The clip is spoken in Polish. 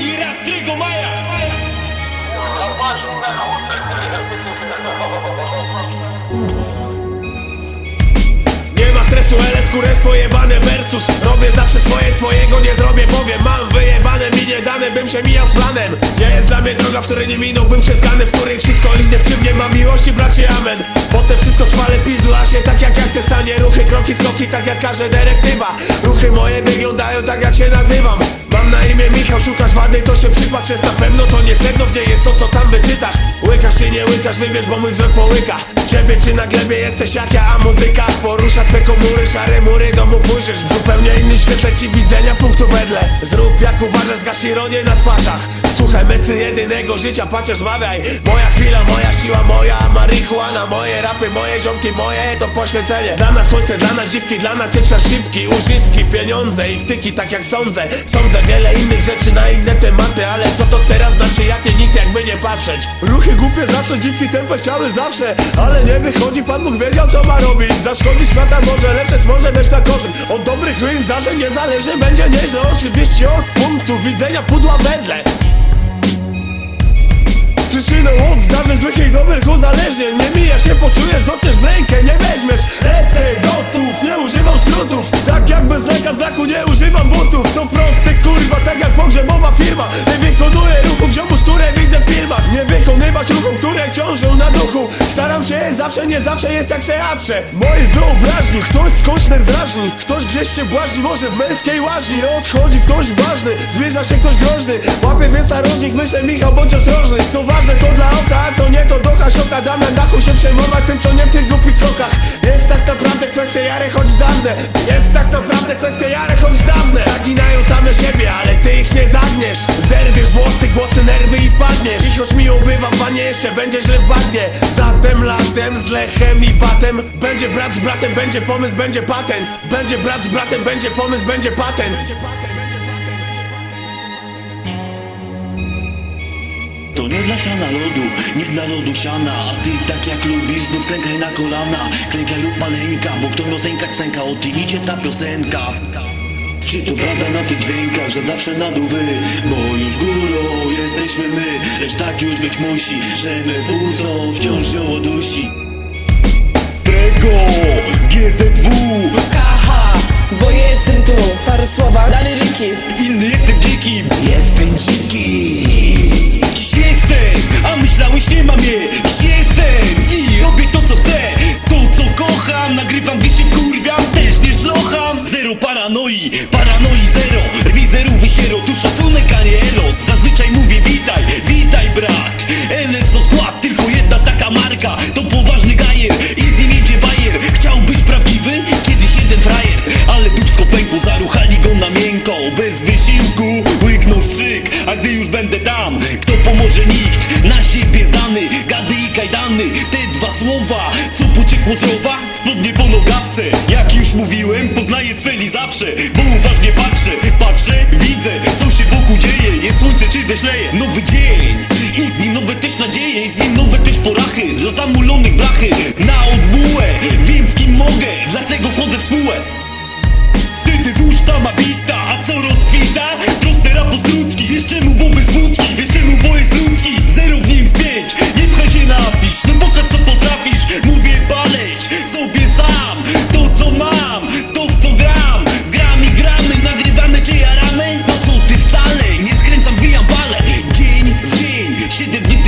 I rap Nie ma stresu, LS kurestwo jebane versus. Robię zawsze swoje, twojego nie zrobię, powiem. Mam wyjebane, mi nie dane, bym się mijał z planem. Nie jest dla mnie droga, w której nie minąłbym się z ganem W której wszystko linie w czym nie ma miłości, bracie, amen. Potem wszystko spalę pizdu, a się tak jak stanie Ruchy, kroki, skoki, tak jak każe dyrektywa. Ruchy moje wyglądają tak jak się nazywam. Mam na imię Michał, szukasz wady, to się przypatrz Jest na pewno to nie sedno, gdzie jest to, co tam wyczytasz. Łykasz czy nie łykasz, wybierz, bo mój wzrok połyka. Ciebie czy na glebie jesteś jak ja, a muzyka Porusza twe komury, szare mury, domów ujrzysz. W zupełnie innym świetle ci widzenia punktu wedle. Zrób jak uważasz, zgasz ironię na twarzach. Słuchaj mecy jedynego życia, patrz zmawiaj Moja chwila, moja siła, moja marihuana Moje rapy, moje ziomki, moje to poświęcenie Dla nas słońce, dla nas dziwki, dla nas świat szybki. Używki, pieniądze i wtyki, tak jak sądzę. Sądzę wiele innych rzeczy na inne tematy Ale co to teraz znaczy, jak nie nic jakby nie patrzeć. Ruchy głupie zawsze, dziwki tempo chciały zawsze. Ale nie wychodzi, Pan Bóg wiedział co ma robić. Zaszkodzić świata może, lepszeć może być na korzyść. Od dobrych, złych zdarzeń niezależnie będzie nieźle. Oczywiście od punktu widzenia pudła wedle Przyczyną od zdarzeń złych i dobrych uzależnień. Nie mijasz, nie poczujesz, dotkniesz ciążą na duchu. Staram się zawsze, nie zawsze jest jak w teatrze. Mojej wyobraźni, ktoś skądś drażni Ktoś gdzieś się błaźni, może w męskiej łaźni. Odchodzi ktoś ważny, zbliża się ktoś groźny. Łapie więc narożnik, myślę Michał, bądź ostrożny. Co ważne to dla oka, a co nie to do hasioka Dam na dachu się przejmować tym, co nie w tych głupich krokach. Jest tak naprawdę kwestia jary, choć dawne. Jest tak naprawdę kwestia jary, choć dawne. Zaginają same siebie, ale ty ich nie zagniesz. Zerwiesz włosy, głosy, nerwy i padniesz. I choć mi ubywa, panie, jeszcze będzie źle w Zatem latem, z lechem i batem. Będzie brat z bratem, będzie pomysł, będzie patent. Będzie brat z bratem, będzie pomysł, będzie patent. To nie dla siana lodu, nie dla lodu siana. A ty tak jak lubisz, znów klękaj na kolana. Klękaj lub maleńka, bo kto miał stękać stęka O ty idzie ta piosenka. Czy to prawda na tych dźwiękach, że zawsze na dół wy? Bo już górą jesteśmy my Lecz tak już być musi, że my budzą wciąż ją dusi Trego, GZW Haha, bo jestem tu. Parę słowa dla liryki Inny jestem dzikim Jestem dziki. Dziś jestem, a myślałeś nie mam je Dziś jestem i robię to co chcę. To co kocham, nagrywam gdy się wkurwiam Też nie szlocham, zero paranoi Paranoi Te dwa słowa, co pociekło z rowa Spodnie po nogawce, jak już mówiłem Poznaję cweli zawsze, bo uważnie patrzę. Patrzę, widzę, co się wokół dzieje. Jest słońce czy deszcz Dzień w